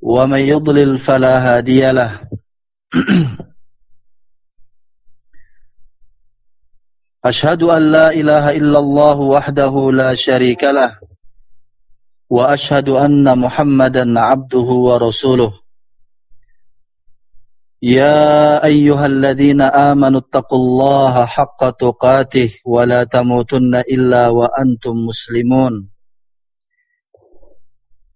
wa man yudlil fala hadiyalah Ashhadu an la ilaha illallah wahdahu la sharikalah wa ashhadu anna Muhammadan 'abduhu wa rasuluh. Ya ayyuhalladhina amanu taqullaha haqqa tuqatih wa la tamutunna illa wa antum muslimun.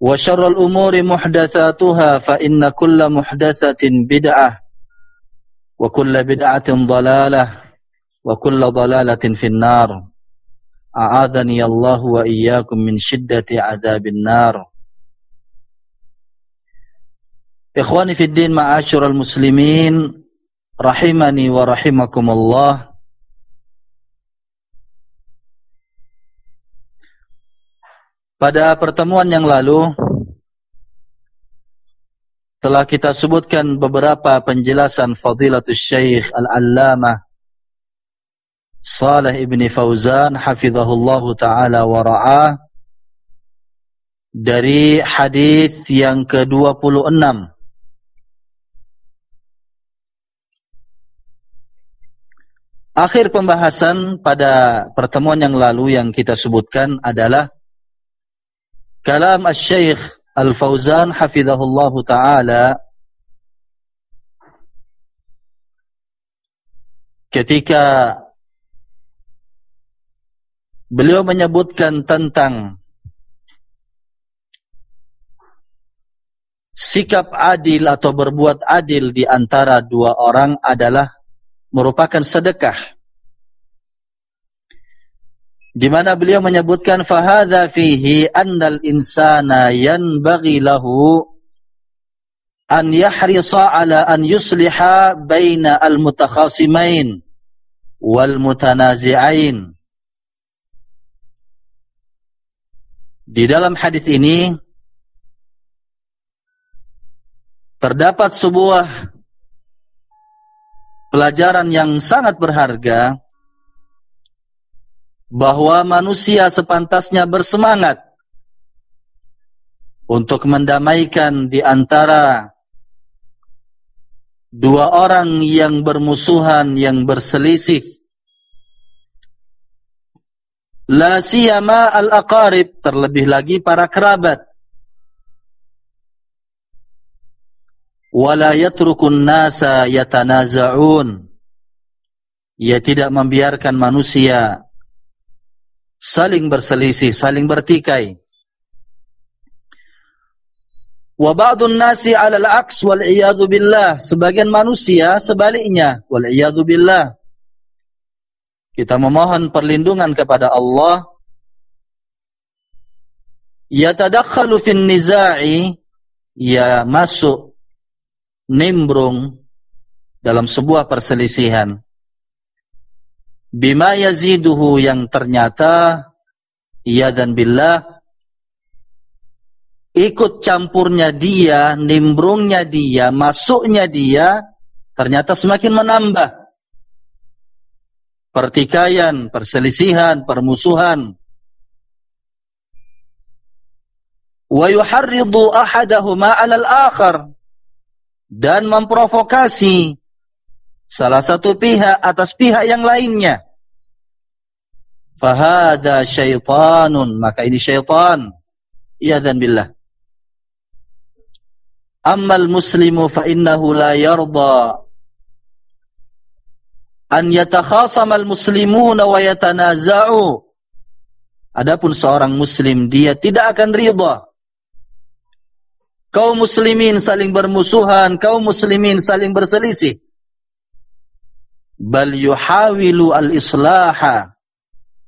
وشر الأمور محدثاتها فإن كل محدثة بدعة وكل بدعة ضلالة وكل ضلالة في النار. أعاذني الله وإياكم من شدة عذاب النار. إخواني في الدين معاشر المسلمين رحمني ورحمكم الله. Pada pertemuan yang lalu telah kita sebutkan beberapa penjelasan Fadilatul Syekh Al-Allamah Saleh Ibn Fauzan hafizahullah taala wa ra'ah dari hadis yang ke-26. Akhir pembahasan pada pertemuan yang lalu yang kita sebutkan adalah kalam al-syeikh al-Fauzan hafizahullah ta'ala. Ketika beliau menyebutkan tentang sikap adil atau berbuat adil di antara dua orang adalah merupakan sedekah di mana beliau menyebutkan fahadha fihi annal insana yanbaghi lahu an yahrisa ala an yusliha baina al mutakhasimain wal mutanazi'ain. Di dalam hadis ini terdapat sebuah pelajaran yang sangat berharga bahwa manusia sepantasnya bersemangat untuk mendamaikan di antara dua orang yang bermusuhan yang berselisih. La siyama al-aqarib terlebih lagi para kerabat. Wala yatrukun nasa yatanaza'un. Ia tidak membiarkan manusia saling berselisih, saling bertikai. Wa ba'dun nasi 'ala al-'aks wal 'iyadu billah, sebagian manusia sebaliknya, wal 'iyadu billah. Kita memohon perlindungan kepada Allah. Yatadakhalu fin niza'i, ya masuk nimbrung dalam sebuah perselisihan bima yaziduhu yang ternyata ia dan billah ikut campurnya dia, nimbrungnya dia, masuknya dia ternyata semakin menambah pertikaian, perselisihan, permusuhan. Wa yuharridu ahadahuma 'ala al-akhar dan memprovokasi salah satu pihak atas pihak yang lainnya. Fahada syaitanun, maka ini syaitan. Iyadzan billah. Ammal muslimu fa innahu la yarda an yatakhasama al-muslimuna wa yatanaza'u. Adapun seorang muslim dia tidak akan ridha kaum muslimin saling bermusuhan, kaum muslimin saling berselisih. Bal yuhawilu al-islaha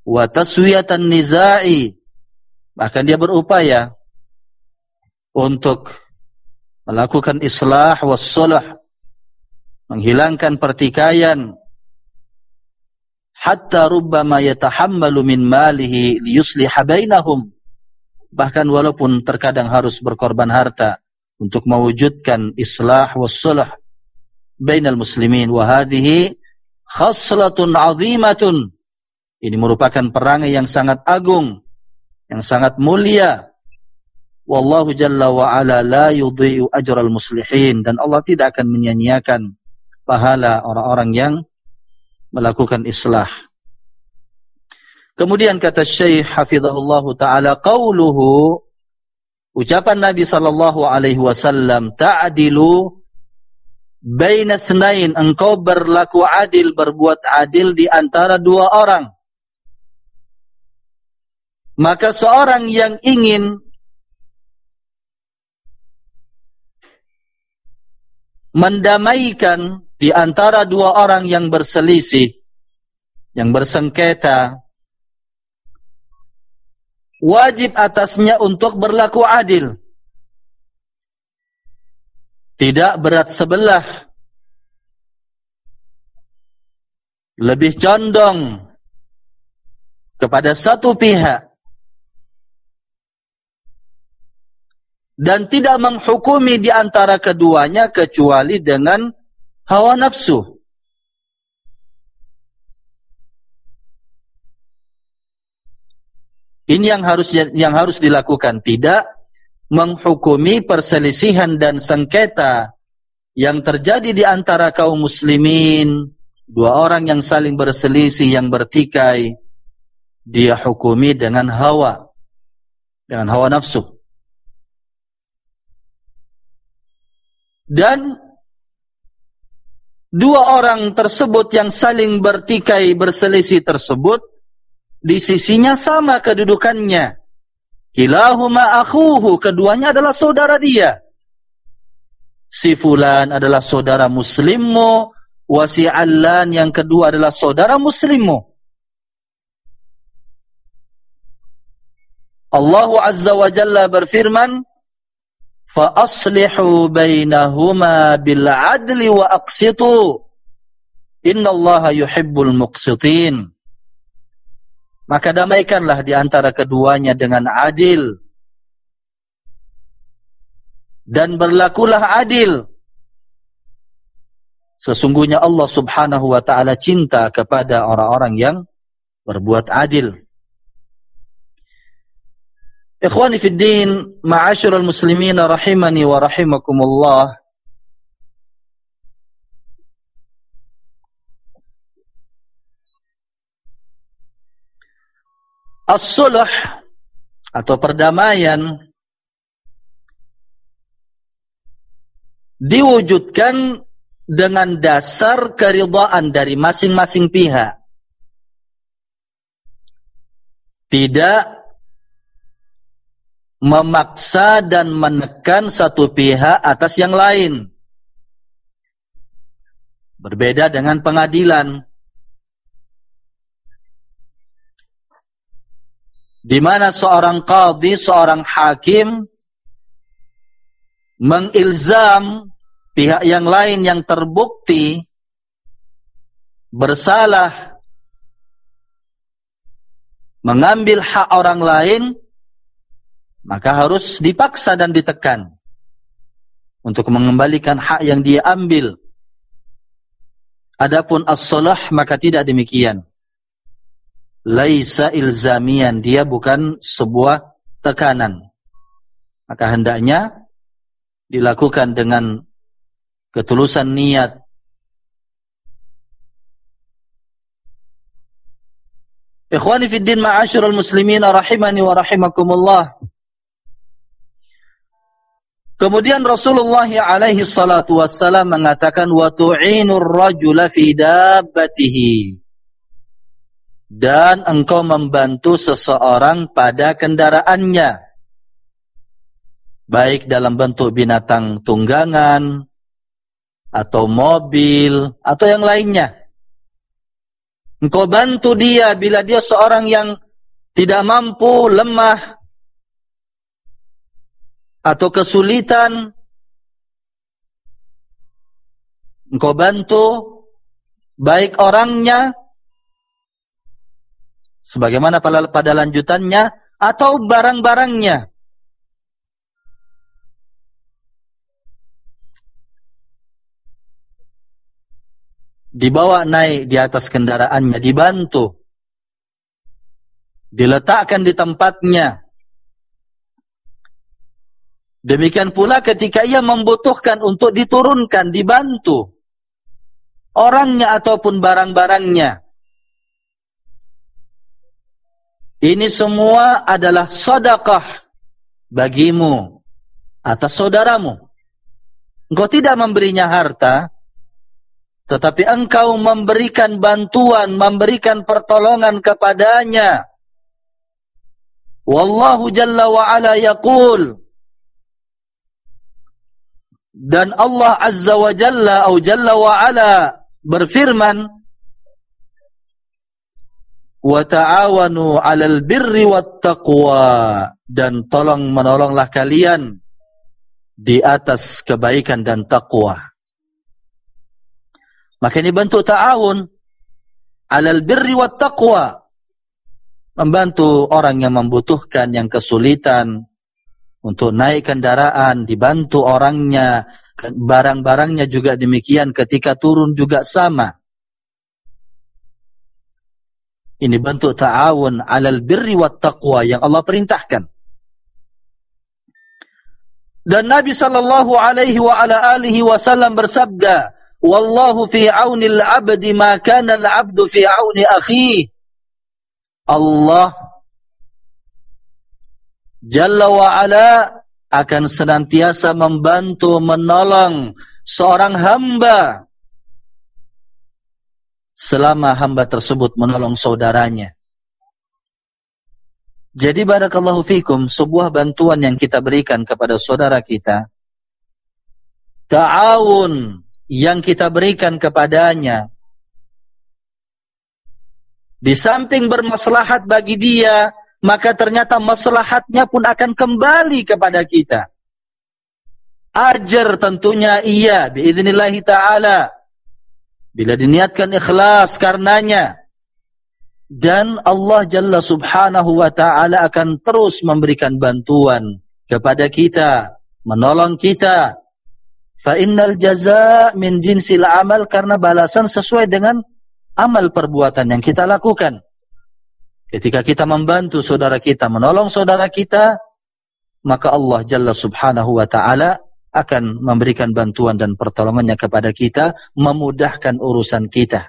wa taswiyatan nizai. Bahkan dia berupaya untuk melakukan islah was sulh menghilangkan pertikaian hatta rubbama yatahammalu min malihi liyusliha bainahum bahkan walaupun terkadang harus berkorban harta untuk mewujudkan islah was sulh bainal muslimin wa hadhihi khaslatun 'azimatun. Ini merupakan perangai yang sangat agung yang sangat mulia. Wallahu jalla wa ala la yudhi'u ajral muslihin. Dan Allah tidak akan menyia-nyiakan pahala orang-orang yang melakukan islah. Kemudian kata Syekh Hafizahullah Ta'ala, Qawluhu, ucapan Nabi Sallallahu Alaihi Wasallam, Ta'adilu, Baina senain, engkau berlaku adil, berbuat adil di antara dua orang. Maka seorang yang ingin mendamaikan di antara dua orang yang berselisih, yang bersengketa, wajib atasnya untuk berlaku adil. Tidak berat sebelah. Lebih condong kepada satu pihak. Dan tidak menghukumi di antara keduanya kecuali dengan hawa nafsu. Ini yang harus yang harus dilakukan tidak menghukumi perselisihan dan sengketa yang terjadi di antara kaum muslimin. Dua orang yang saling berselisih yang bertikai dia hukumi dengan hawa dengan hawa nafsu. Dan dua orang tersebut yang saling bertikai berselisih tersebut di sisinya sama kedudukannya kilahuma akhuhu keduanya adalah saudara dia. Si fulan adalah saudara muslimmu wa si allan yang kedua adalah saudara muslimmu. Allah azza wa jalla berfirman fa aslihu bainahuma bil adli wa aqsitu. Innallaha yuhibbul muqsitin maka damaikanlah di antara keduanya dengan adil. Dan berlakulah adil. Sesungguhnya Allah Subhanahu wa taala cinta kepada orang-orang yang berbuat adil. Ikhwani fi din, ma'asyiral muslimin rahimani wa rahimakumullah. As-sulh atau perdamaian diwujudkan dengan dasar keridhaan dari masing-masing pihak. Tidak memaksa dan menekan satu pihak atas yang lain. Berbeda dengan pengadilan. Di mana seorang qadhi, seorang hakim mengilzam pihak yang lain yang terbukti bersalah mengambil hak orang lain maka harus dipaksa dan ditekan untuk mengembalikan hak yang dia ambil Adapun as-salah maka tidak demikian. Laisa ilzamian, dia bukan sebuah tekanan. Maka hendaknya dilakukan dengan ketulusan niat Ikhwani fi din ma'asyiral muslimin rahimani wa rahimakumullah. Kemudian Rasulullah alaihi salatu wassalam mengatakan wa tu'inur rajula fi dabbatihi. Dan engkau membantu seseorang pada kendaraannya. Baik dalam bentuk binatang tunggangan atau mobil atau yang lainnya. Engkau bantu dia bila dia seorang yang tidak mampu, lemah, atau kesulitan. Engkau bantu baik orangnya, sebagaimana pada lanjutannya, atau barang-barangnya. dibawa naik di atas kendaraannya, dibantu, diletakkan di tempatnya. Demikian pula ketika ia membutuhkan untuk diturunkan, dibantu, orangnya ataupun barang-barangnya. Ini semua adalah sadaqah bagimu atas saudaramu. Engkau tidak memberinya harta, tetapi engkau memberikan bantuan, memberikan pertolongan kepadanya. Wallahu jalla wa ala yaqul dan Allah azza wa jalla atau jalla wa ala berfirman wa ta'awanu 'alal birri wat taqwa dan tolong menolonglah kalian di atas kebaikan dan takwa. Maka ini bentuk ta'awun alal birri wa taqwa. Membantu orang yang membutuhkan, yang kesulitan untuk naik kendaraan, dibantu orangnya, barang-barangnya juga demikian ketika turun juga sama. Ini bentuk ta'awun alal birri wa taqwa yang Allah perintahkan. Dan Nabi sallallahu alaihi wa ala alihi wasallam bersabda, Wallahu fi auni al-'abdi ma kana al-'abdu fi auni akhihi. Allah Jalla wa ala akan senantiasa membantu menolong seorang hamba selama hamba tersebut menolong saudaranya. Jadi barakallahu fikum sebuah bantuan yang kita berikan kepada saudara kita ta'awun yang kita berikan kepadanya di samping bermaslahat bagi dia maka ternyata maslahatnya pun akan kembali kepada kita ajar tentunya iya biiznillah taala bila diniatkan ikhlas karenanya dan Allah jalla subhanahu wa taala akan terus memberikan bantuan kepada kita menolong kita Fa innal jazaa min jinsil amal karena balasan sesuai dengan amal perbuatan yang kita lakukan. Ketika kita membantu saudara kita, menolong saudara kita, maka Allah Jalla Subhanahu wa taala akan memberikan bantuan dan pertolongannya kepada kita, memudahkan urusan kita.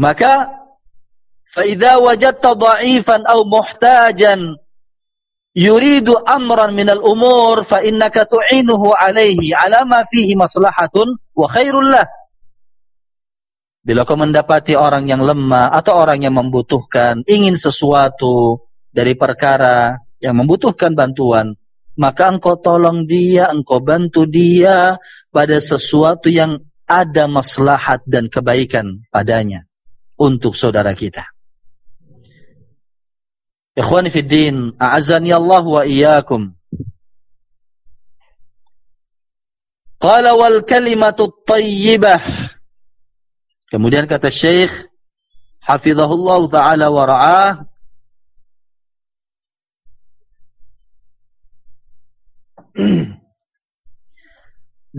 Maka dha'ifan aw muhtajan yuridu amran minal umur fa innaka tu'inuhu alaihi ala ma fihi maslahatun wa khairul lah bila kau mendapati orang yang lemah atau orang yang membutuhkan ingin sesuatu dari perkara yang membutuhkan bantuan maka engkau tolong dia engkau bantu dia pada sesuatu yang ada maslahat dan kebaikan padanya untuk saudara kita Ikhwani fi din, a'azani Allah wa iyyakum. Qala wal kalimatu thayyibah. Kemudian kata Syekh hafizahullah taala wa ra'ah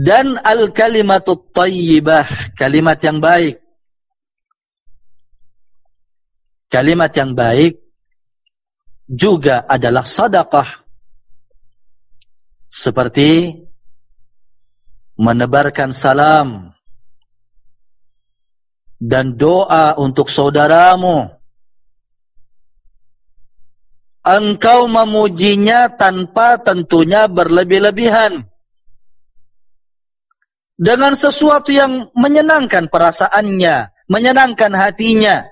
dan al-kalimatut tayyibah, kalimat yang baik. Kalimat yang baik juga adalah sedekah. Seperti menebarkan salam dan doa untuk saudaramu. Engkau memujinya tanpa tentunya berlebih-lebihan dengan sesuatu yang menyenangkan perasaannya, menyenangkan hatinya.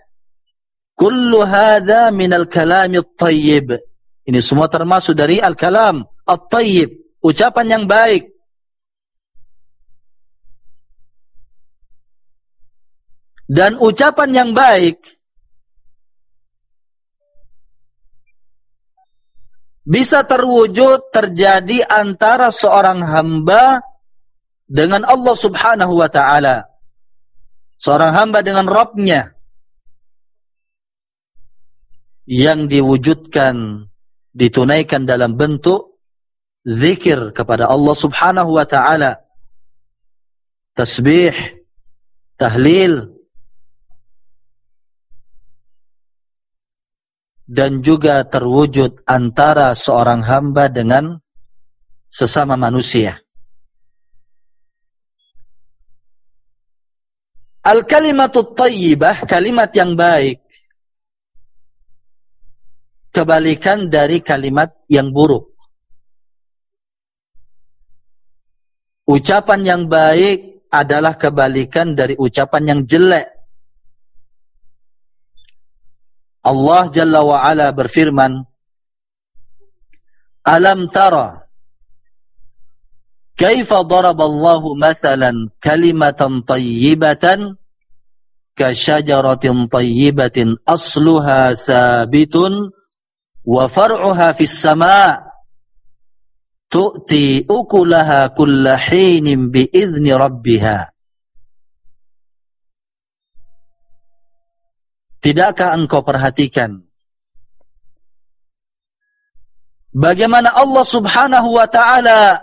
Kullu hadha min al-kalam at-tayyib. Ini semua termasuk dari al-kalam at-tayyib, ucapan yang baik. Dan ucapan yang baik bisa terwujud terjadi antara seorang hamba dengan Allah subhanahu wa ta'ala. Seorang hamba dengan Rabbnya. Yang diwujudkan, ditunaikan dalam bentuk zikir kepada Allah subhanahu wa ta'ala. Tasbih, tahlil, dan juga terwujud antara seorang hamba dengan sesama manusia. Al-kalimatut tayyibah, kalimat yang baik. Kebalikan dari kalimat yang buruk. Ucapan yang baik adalah kebalikan dari ucapan yang jelek. Allah Jalla wa'ala berfirman, Alam tara, Kaifa daraballahu mathalan kalimatan tayyibatan, Kasyajaratin tayyibatin asluha sabitun, Wafar'uha fis sama' Tu'ti ukulaha kulla hinin biizni rabbihah. Tidakkah engkau perhatikan bagaimana Allah Subhanahu wa taala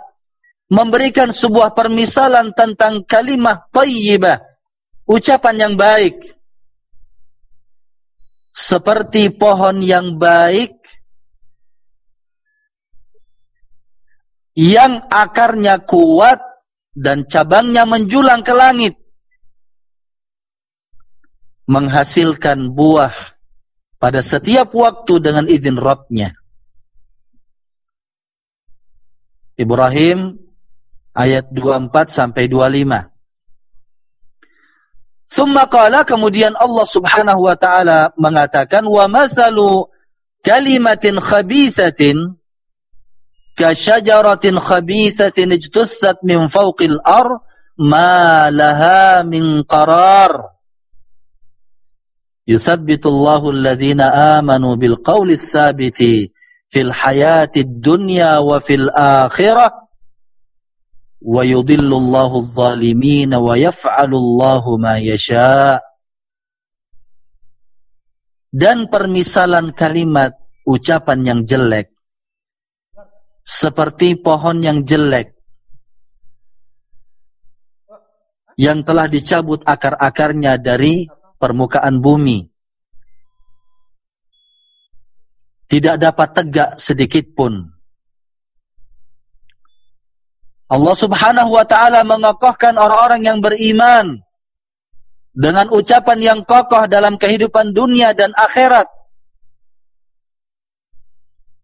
memberikan sebuah permisalan tentang kalimah tayyibah, ucapan yang baik. Seperti pohon yang baik yang akarnya kuat dan cabangnya menjulang ke langit. Menghasilkan buah pada setiap waktu dengan izin Rabbnya. Ibrahim ayat 24 sampai 25. Summa qala kemudian Allah Subhanahu wa taala mengatakan wa masalu kalimatin khabithatin ka syajaratin khabithatin ijtussat min fawqil ar ma laha min qarar yuthabbitu Allahu alladhina amanu bil qawli tsabiti fil hayati dunya wa fil akhirah wa yudhillu Allahu adh-dhalimin wa yaf'alu Allahu ma yasha' dan permisalan kalimat ucapan yang jelek seperti pohon yang jelek yang telah dicabut akar-akarnya dari permukaan bumi tidak dapat tegak sedikit pun Allah subhanahu wa ta'ala mengokohkan orang-orang yang beriman dengan ucapan yang kokoh dalam kehidupan dunia dan akhirat.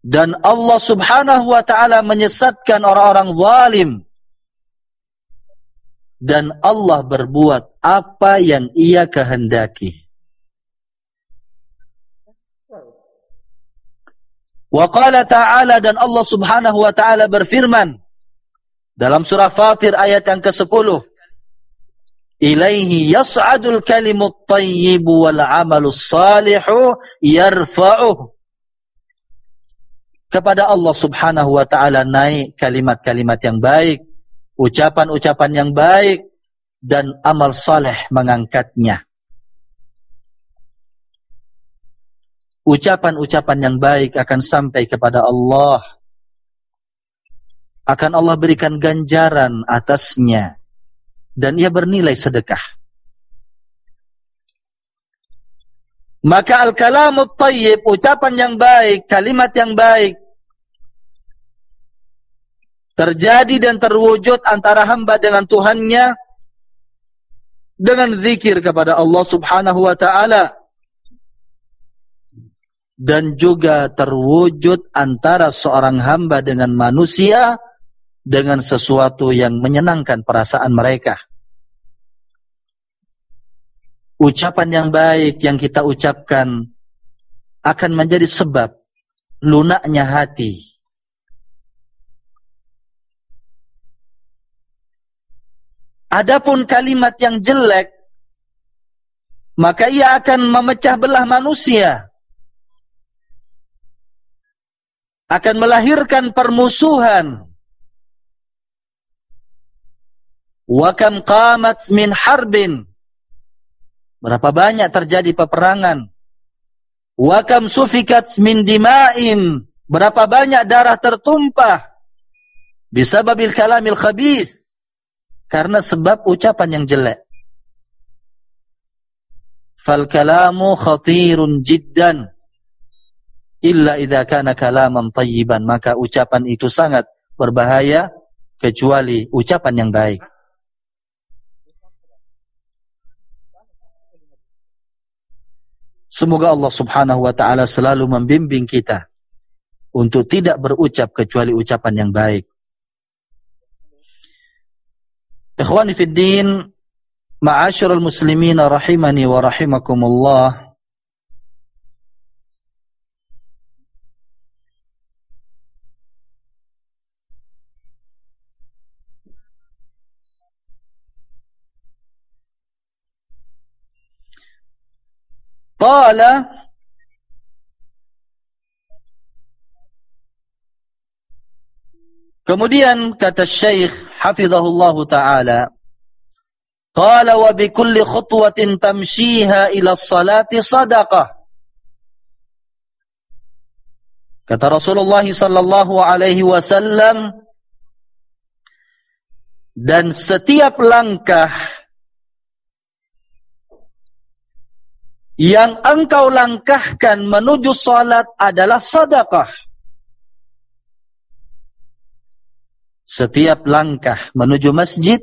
Dan Allah subhanahu wa ta'ala menyesatkan orang-orang zalim. Dan Allah berbuat apa yang ia kehendaki. Wa qala ta'ala dan Allah subhanahu wa ta'ala berfirman. Dalam surah Fatir ayat yang ke-10. Ilaihi yas'adul kalimut tayyibu wal amalus salihu yarfa'uh. Kepada Allah subhanahu wa ta'ala naik kalimat-kalimat yang baik. Ucapan-ucapan yang baik. Dan amal saleh mengangkatnya. Ucapan-ucapan yang baik akan sampai kepada Allah akan Allah berikan ganjaran atasnya dan ia bernilai sedekah. Maka al-kalamut tayyib, ucapan yang baik, kalimat yang baik terjadi dan terwujud antara hamba dengan Tuhannya dengan zikir kepada Allah Subhanahu wa taala dan juga terwujud antara seorang hamba dengan manusia dengan sesuatu yang menyenangkan perasaan mereka. Ucapan yang baik yang kita ucapkan akan menjadi sebab lunaknya hati. Adapun kalimat yang jelek, maka ia akan memecah belah manusia. Akan melahirkan permusuhan. Wa kam qamat min harbin. Berapa banyak terjadi peperangan. Wa kam sufikat min dima'in. Berapa banyak darah tertumpah. Bisababil kalamil khabith. Karena sebab ucapan yang jelek. Fal kalamu khatirun jiddan. Illa idha kana kalaman tayyiban. Maka ucapan itu sangat berbahaya. Kecuali ucapan yang baik. Semoga Allah subhanahu wa ta'ala selalu membimbing kita untuk tidak berucap kecuali ucapan yang baik. Ikhwani fi din, ma'asyurul muslimin rahimani wa rahimakumullah. Qala Kemudian kata Syekh hafizahullah taala Qala wa bi kulli khutwatin tamshiha ila salati sadaqah Kata Rasulullah sallallahu alaihi wasallam dan setiap langkah yang engkau langkahkan menuju salat adalah sedekah. Setiap langkah menuju masjid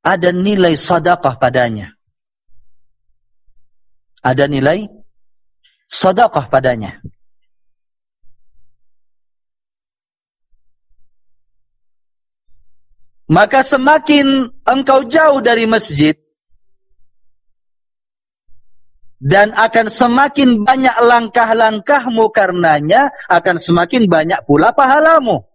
ada nilai sedekah padanya. Ada nilai sedekah padanya. Maka semakin engkau jauh dari masjid, dan akan semakin banyak langkah-langkahmu karenanya akan semakin banyak pula pahalamu.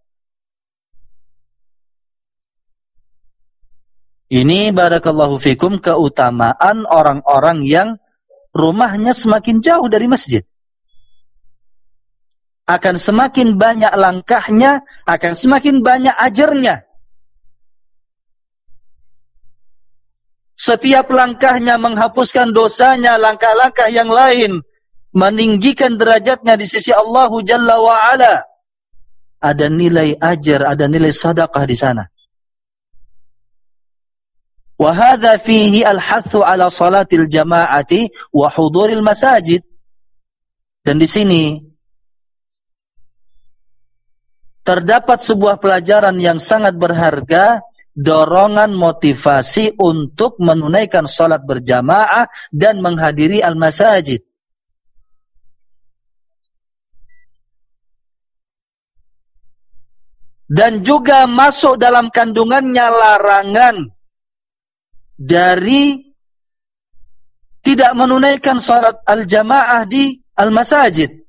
Ini barakallahu fikum keutamaan orang-orang yang rumahnya semakin jauh dari masjid. Akan semakin banyak langkahnya, akan semakin banyak ajarnya. Setiap langkahnya menghapuskan dosanya, langkah-langkah yang lain meninggikan derajatnya di sisi Allah Jalla wa Ala. Ada nilai ajar, ada nilai sedekah di sana. Wa hadza fihi al-hathu ala salatil jama'ati wa huduril masajid. Dan di sini terdapat sebuah pelajaran yang sangat berharga dorongan motivasi untuk menunaikan salat berjamaah dan menghadiri al-masajid. Dan juga masuk dalam kandungannya larangan dari tidak menunaikan salat al-jamaah di al-masajid.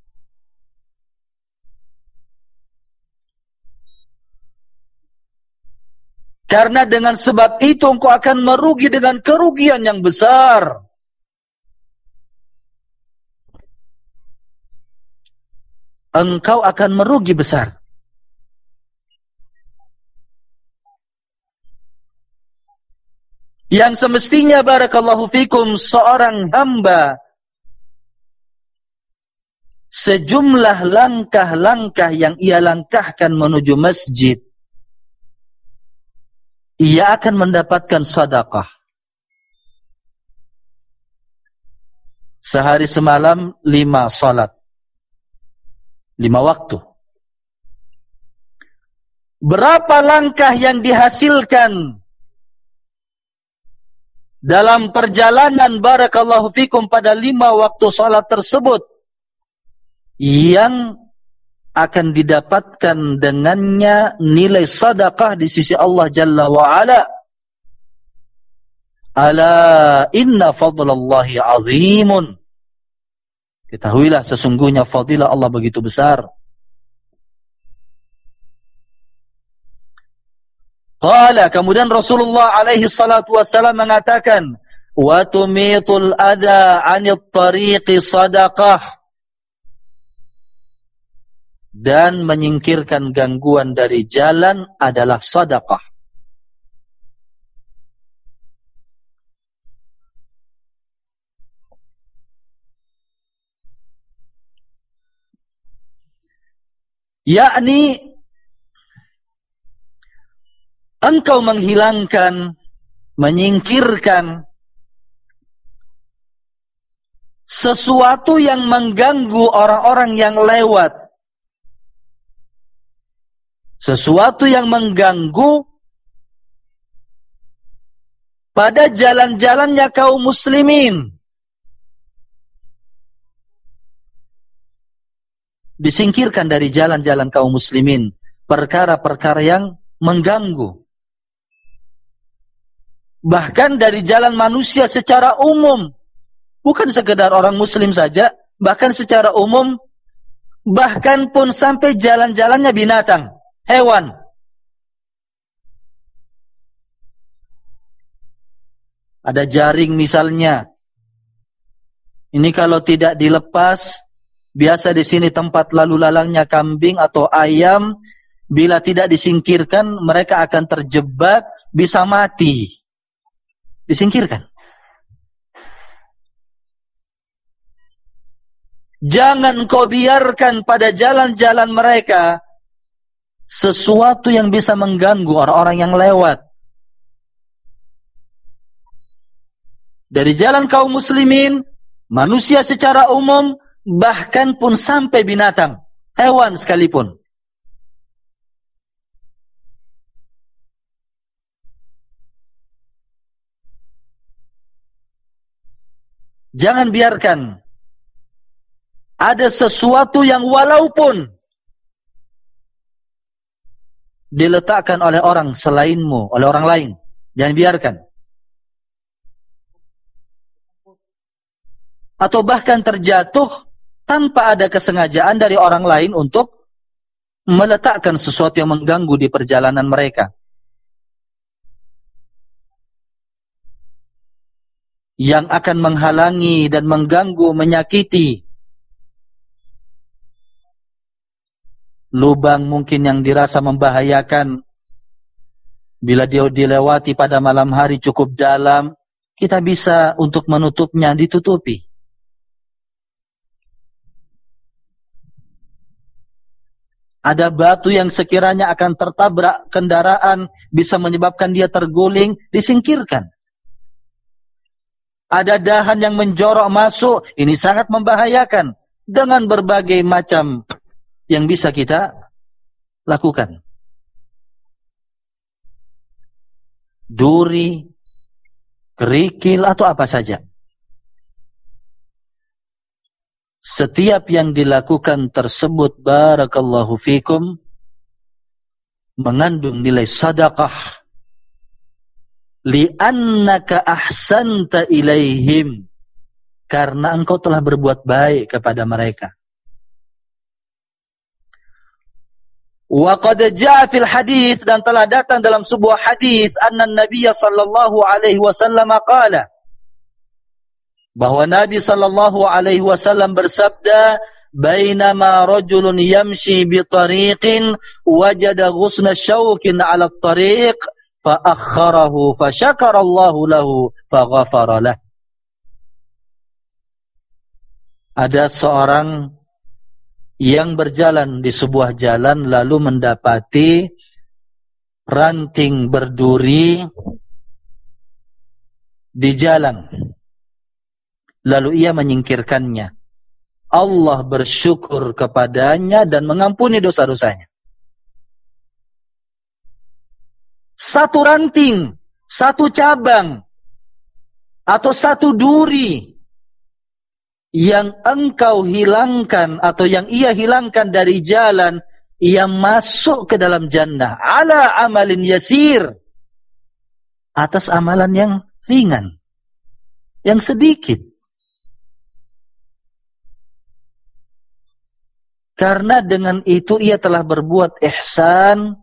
Karena dengan sebab itu engkau akan merugi dengan kerugian yang besar. Engkau akan merugi besar. Yang semestinya barakallahu fikum seorang hamba sejumlah langkah-langkah yang ia langkahkan menuju masjid, ia akan mendapatkan sadaqah. Sehari semalam lima salat. Lima waktu. Berapa langkah yang dihasilkan dalam perjalanan barakallahu fikum pada lima waktu salat tersebut yang akan didapatkan dengannya nilai sadaqah di sisi Allah Jalla wa Ala. Ala inna fadlallahi azimun. Ketahuilah sesungguhnya fadilah Allah begitu besar. Qala kemudian Rasulullah alaihi salatu wasallam mengatakan wa tumitul adha 'anil tariqi sadaqah dan menyingkirkan gangguan dari jalan adalah sadaqah. Yakni engkau menghilangkan, menyingkirkan sesuatu yang mengganggu orang-orang yang lewat. Sesuatu yang mengganggu pada jalan-jalannya kaum muslimin. Disingkirkan dari jalan-jalan kaum muslimin. Perkara-perkara yang mengganggu bahkan dari jalan manusia secara umum. Bukan sekedar orang muslim saja bahkan secara umum bahkan pun sampai jalan-jalannya binatang hewan. Ada jaring misalnya. Ini kalau tidak dilepas biasa di sini tempat lalu lalangnya kambing atau ayam bila tidak disingkirkan mereka akan terjebak bisa mati disingkirkan. Jangan kau biarkan pada jalan-jalan mereka sesuatu yang bisa mengganggu orang-orang yang lewat. Dari jalan kaum muslimin, manusia secara umum, bahkan pun sampai binatang, hewan sekalipun. Jangan biarkan ada sesuatu yang walaupun diletakkan oleh orang selainmu, oleh orang lain. Jangan biarkan. Atau bahkan terjatuh tanpa ada kesengajaan dari orang lain untuk meletakkan sesuatu yang mengganggu di perjalanan mereka. Yang akan menghalangi dan mengganggu, menyakiti. Lubang mungkin yang dirasa membahayakan. Bila dia dilewati pada malam hari cukup dalam, kita bisa untuk menutupnya ditutupi. Ada batu yang sekiranya akan tertabrak kendaraan, bisa menyebabkan dia terguling, disingkirkan ada dahan yang menjorok masuk, ini sangat membahayakan dengan berbagai macam yang bisa kita lakukan. Duri, kerikil atau apa saja. Setiap yang dilakukan tersebut barakallahu fikum mengandung nilai sadaqah li'annaka ahsanta ilaihim. Karena engkau telah berbuat baik kepada mereka. Wa qad jaa fil hadis dan telah datang dalam sebuah hadis anna nabiy sallallahu alaihi wasallam qala bahwa nabi sallallahu alaihi wasallam bersabda bainama rajulun yamshi bi tariqin wajada ghusna shawkin ala fa'akharahu fasyakarallahu lahu faghafaralah. Ada seorang yang berjalan di sebuah jalan lalu mendapati ranting berduri di jalan. Lalu ia menyingkirkannya. Allah bersyukur kepadanya dan mengampuni dosa-dosanya satu ranting satu cabang atau satu duri yang engkau hilangkan atau yang ia hilangkan dari jalan ia masuk ke dalam jannah. Ala amalin yasir. Atas amalan yang ringan yang sedikit. Karena dengan itu ia telah berbuat ihsan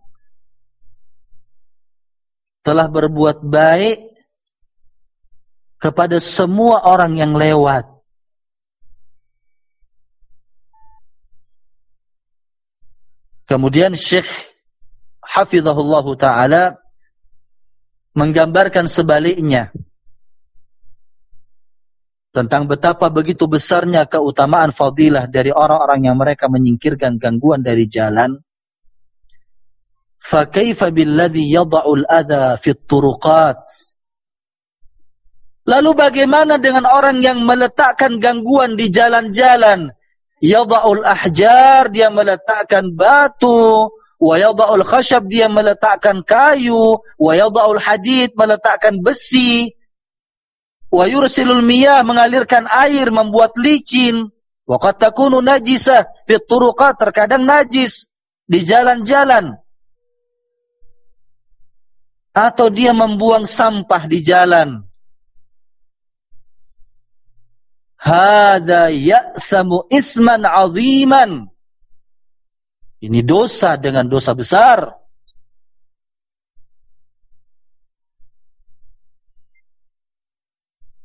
telah berbuat baik kepada semua orang yang lewat Kemudian Syekh Hafizahullah Ta'ala menggambarkan sebaliknya tentang betapa begitu besarnya keutamaan fadilah dari orang-orang yang mereka menyingkirkan gangguan dari jalan. فَكَيْفَ بِالَّذِي يَضَعُ الْأَذَى فِي الطُّرُقَاتِ Lalu bagaimana dengan orang yang meletakkan gangguan di jalan-jalan yada'ul ahjar dia meletakkan batu wa yada'ul khashab dia meletakkan kayu wa yada'ul hadid meletakkan besi wa yursilul miyah mengalirkan air membuat licin wa qad takunu najisah fi turuqat terkadang najis di jalan-jalan atau dia membuang sampah di jalan Hada ya'samu isman aziman. Ini dosa dengan dosa besar.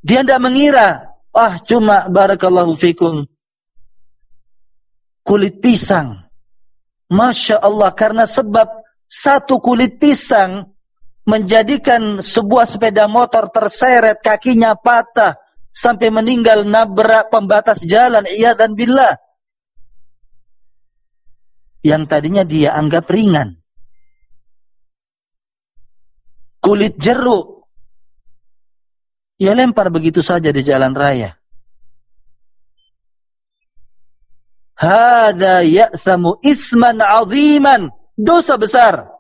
Dia tidak mengira, ah cuma barakallahu fikum kulit pisang. Masya Allah karena sebab satu kulit pisang menjadikan sebuah sepeda motor terseret kakinya patah sampai meninggal nabrak pembatas jalan iyadzan billah. Yang tadinya dia anggap ringan. Kulit jeruk. Ia lempar begitu saja di jalan raya. Hada ya'samu isman aziman. Dosa besar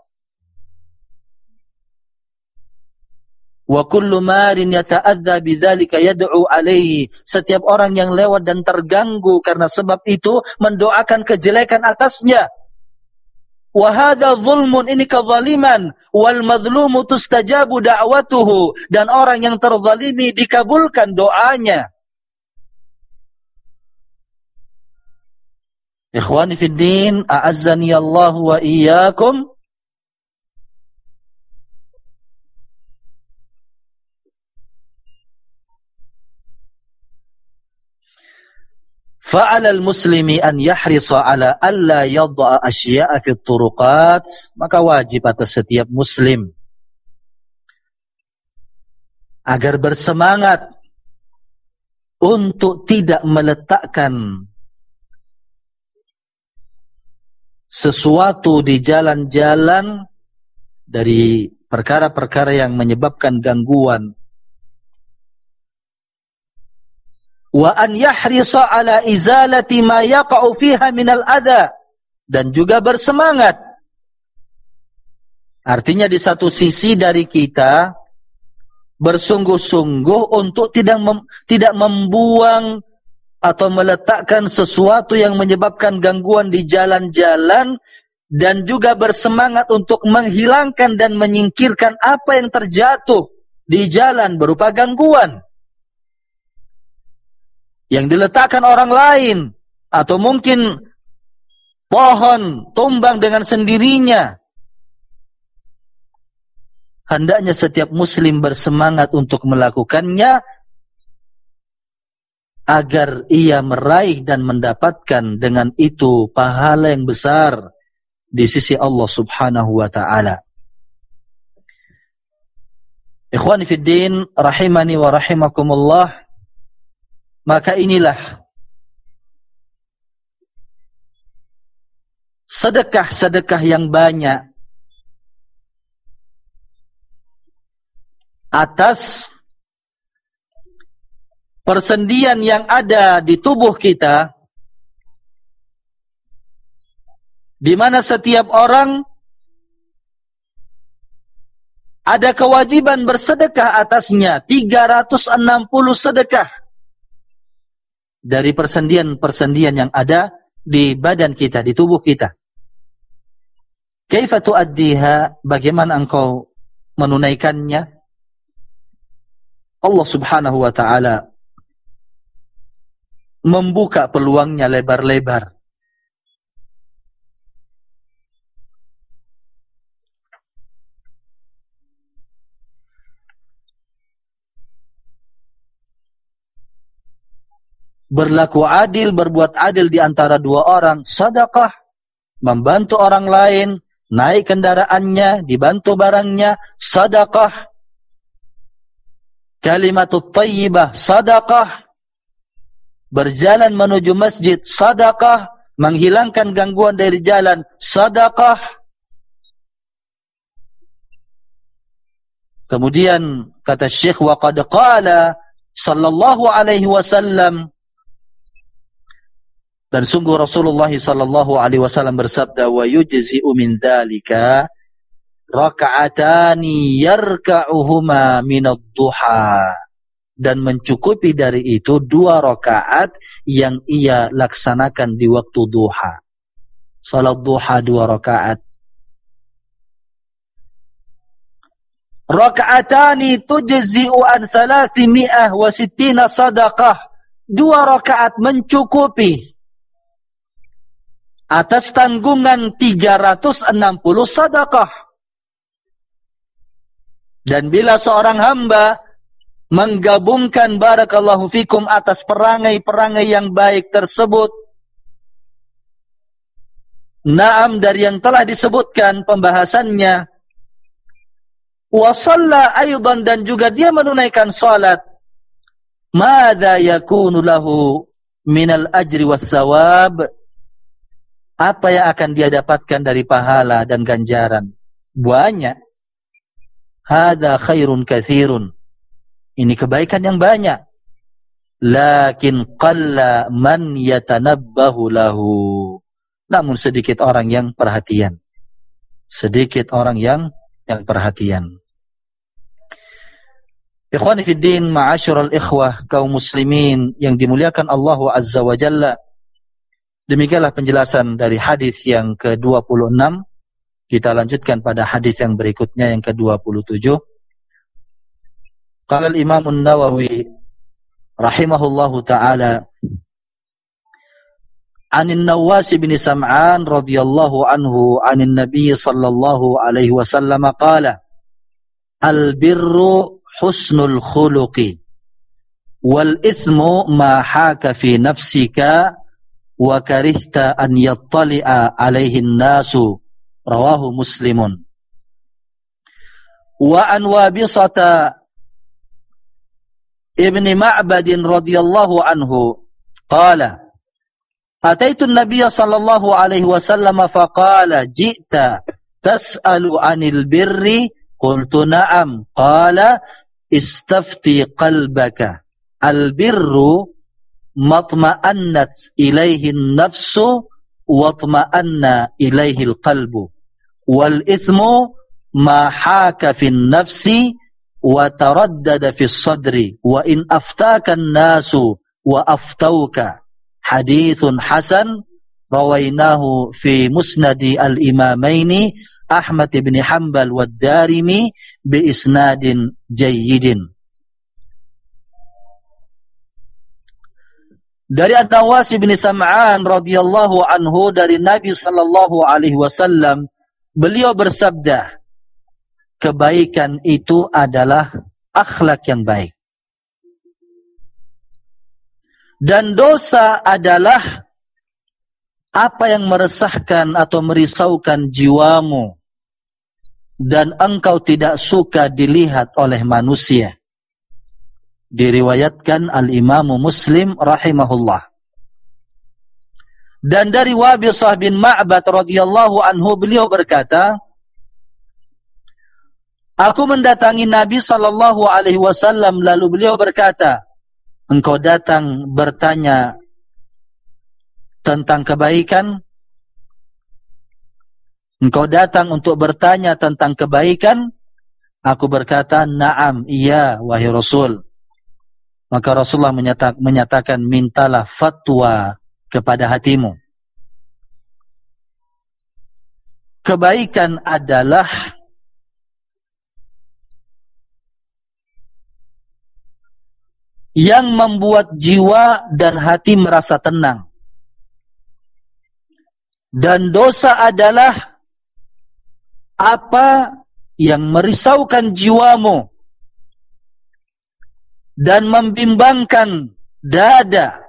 wa kullu marin yata'adza bidzalika yad'u alaihi. Setiap orang yang lewat dan terganggu karena sebab itu mendoakan kejelekan atasnya. Wa hadza zulmun ini kezaliman. Wal mazlumu tustajabu da'watuhu. Dan orang yang terzalimi dikabulkan doanya. Ikhwani fi din a'azzani Allah wa iyyakum fa'ala al-muslimi an yahrisa ala alla yad'a asya'a fi turuqat maka wajib atas setiap muslim. Agar bersemangat untuk tidak meletakkan sesuatu di jalan-jalan dari perkara-perkara yang menyebabkan gangguan wa an yahrisa ala izalati ma yaqa'u fiha minal adha. Dan juga bersemangat. Artinya di satu sisi dari kita bersungguh-sungguh untuk tidak mem tidak membuang atau meletakkan sesuatu yang menyebabkan gangguan di jalan-jalan dan juga bersemangat untuk menghilangkan dan menyingkirkan apa yang terjatuh di jalan berupa gangguan yang diletakkan orang lain atau mungkin pohon tumbang dengan sendirinya hendaknya setiap muslim bersemangat untuk melakukannya agar ia meraih dan mendapatkan dengan itu pahala yang besar di sisi Allah Subhanahu wa taala. Ikhwani fi din rahimani wa rahimakumullah maka inilah sedekah-sedekah yang banyak atas persendian yang ada di tubuh kita di mana setiap orang ada kewajiban bersedekah atasnya. 360 sedekah dari persendian-persendian yang ada di badan kita, di tubuh kita. Kaifa tuaddiha? Bagaimana engkau menunaikannya? Allah Subhanahu wa taala membuka peluangnya lebar-lebar. Berlaku adil, berbuat adil di antara dua orang, sadaqah, membantu orang lain, naik kendaraannya, dibantu barangnya, sadaqah, kalimatut tayyibah, sadaqah, berjalan menuju masjid, sadaqah, menghilangkan gangguan dari jalan, sadaqah, kemudian kata syekh waqad qala sallallahu alaihi wasallam dan sungguh Rasulullah sallallahu alaihi wasallam bersabda wa yujzi'u min dzalika raka'atani yarka'uhuma min ad-duha dan mencukupi dari itu dua rakaat yang ia laksanakan di waktu duha. Salat duha dua rakaat. Raka'atani tujzi'u an 360 sadaqah. Dua rakaat mencukupi atas tanggungan 360 sadaqah. Dan bila seorang hamba menggabungkan barakallahu fikum atas perangai-perangai yang baik tersebut, Naam dari yang telah disebutkan pembahasannya, wasalla aydan dan juga dia menunaikan salat, mada yakunu lahu minal ajri was sawab, apa yang akan dia dapatkan dari pahala dan ganjaran? Banyak. Hada khairun kathirun. Ini kebaikan yang banyak. Lakin qalla man yatanabbahu lahu. Namun sedikit orang yang perhatian. Sedikit orang yang yang perhatian. Ikhwani fi din, ma'asyiral ikhwah kaum muslimin yang dimuliakan Allah Azza wa Jalla. Demikianlah penjelasan dari hadis yang ke-26. Kita lanjutkan pada hadis yang berikutnya yang ke-27. Qala Imam An-Nawawi rahimahullahu taala Anin Nawas bin Sam'an radhiyallahu anhu anin Nabi sallallahu alaihi wasallam qala Al birru husnul khuluqi wal ithmu ma haka fi nafsika wa karihta an yattali'a alaihi nasu rawahu muslimun. Wa an wabisata ibni ma'badin radhiyallahu anhu. Qala ataitu an-nabiy sallallahu alaihi wasallam faqala ji'ta tas'alu 'anil birri qultu na'am. Qala istafti qalbaka. Al-birru ilaihi nafsu watma'anna ilaihi alqalbu wal ithmu ma haka fi nafsi wa taraddada fi sadri wa in aftaka an-nasu wa aftauka hadithun hasan rawainahu fi musnadi al-imamaini Ahmad ibn Hanbal wa Dari An-Nawas bin Sam'an radhiyallahu anhu dari Nabi sallallahu alaihi wasallam beliau bersabda kebaikan itu adalah akhlak yang baik. Dan dosa adalah apa yang meresahkan atau merisaukan jiwamu dan engkau tidak suka dilihat oleh manusia diriwayatkan al-Imam Muslim rahimahullah. Dan dari Wabisah bin Ma'bad radhiyallahu anhu beliau berkata, Aku mendatangi Nabi sallallahu alaihi wasallam lalu beliau berkata, Engkau datang bertanya tentang kebaikan? Engkau datang untuk bertanya tentang kebaikan? Aku berkata, Naam, iya, wahai Rasul. Maka Rasulullah menyatakan, mintalah fatwa kepada hatimu. Kebaikan adalah yang membuat jiwa dan hati merasa tenang. Dan dosa adalah apa yang merisaukan jiwamu dan membimbangkan dada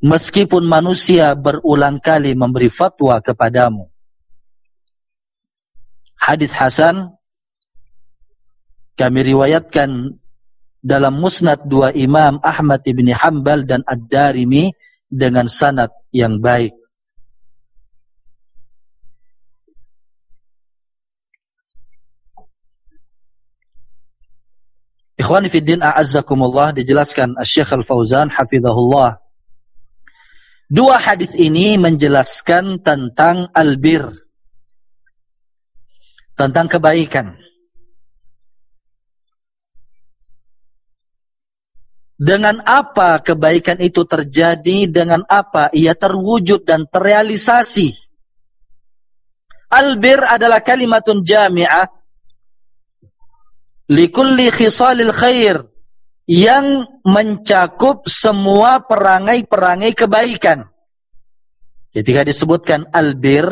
meskipun manusia berulang kali memberi fatwa kepadamu. Hadis Hasan kami riwayatkan dalam musnad dua imam Ahmad ibn Hanbal dan Ad-Darimi dengan sanad yang baik. Ikhwani fi din a'azzakumullah dijelaskan Syekh Al-Fauzan hafizahullah Dua hadis ini menjelaskan tentang albir. Tentang kebaikan. Dengan apa kebaikan itu terjadi, dengan apa ia terwujud dan terrealisasi. Albir adalah kalimatun jami'ah. Likulli khisalil khair yang mencakup semua perangai-perangai kebaikan. Ketika disebutkan albir,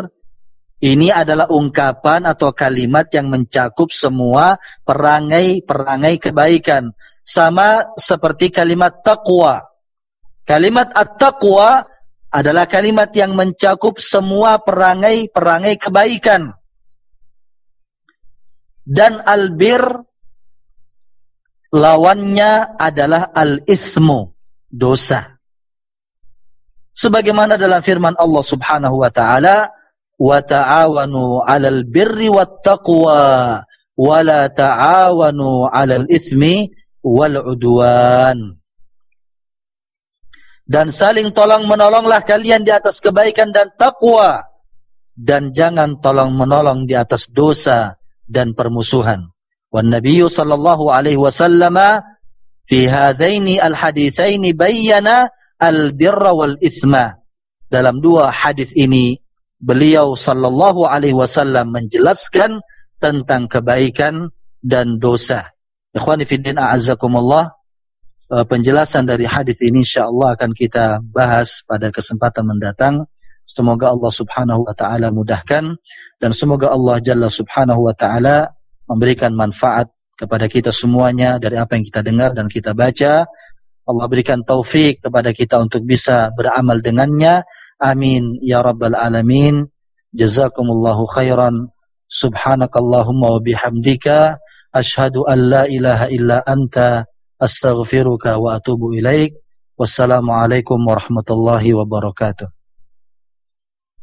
ini adalah ungkapan atau kalimat yang mencakup semua perangai-perangai kebaikan. Sama seperti kalimat taqwa. Kalimat at-taqwa adalah kalimat yang mencakup semua perangai-perangai kebaikan. Dan albir lawannya adalah al-ismu, dosa. Sebagaimana dalam firman Allah Subhanahu wa taala, "Wa ta'awanu 'alal birri wat taqwa, wa la ta'awanu 'alal itsmi wal 'udwan." Dan saling tolong-menolonglah kalian di atas kebaikan dan takwa dan jangan tolong-menolong di atas dosa dan permusuhan. والنبي صلى الله عليه وسلم في هذين الحديثين بين البر والإثم dalam dua hadis ini beliau sallallahu alaihi wasallam menjelaskan tentang kebaikan dan dosa. Ikhwani fi din a'azzakumullah eh, penjelasan dari hadis ini insyaallah akan kita bahas pada kesempatan mendatang. Semoga Allah Subhanahu wa taala mudahkan dan semoga Allah Jalla Subhanahu wa taala memberikan manfaat kepada kita semuanya dari apa yang kita dengar dan kita baca. Allah berikan taufik kepada kita untuk bisa beramal dengannya. Amin ya rabbal alamin. Jazakumullahu khairan. Subhanakallahumma wa bihamdika ashhadu an la ilaha illa anta astaghfiruka wa atubu ilaik. Wassalamualaikum warahmatullahi wabarakatuh.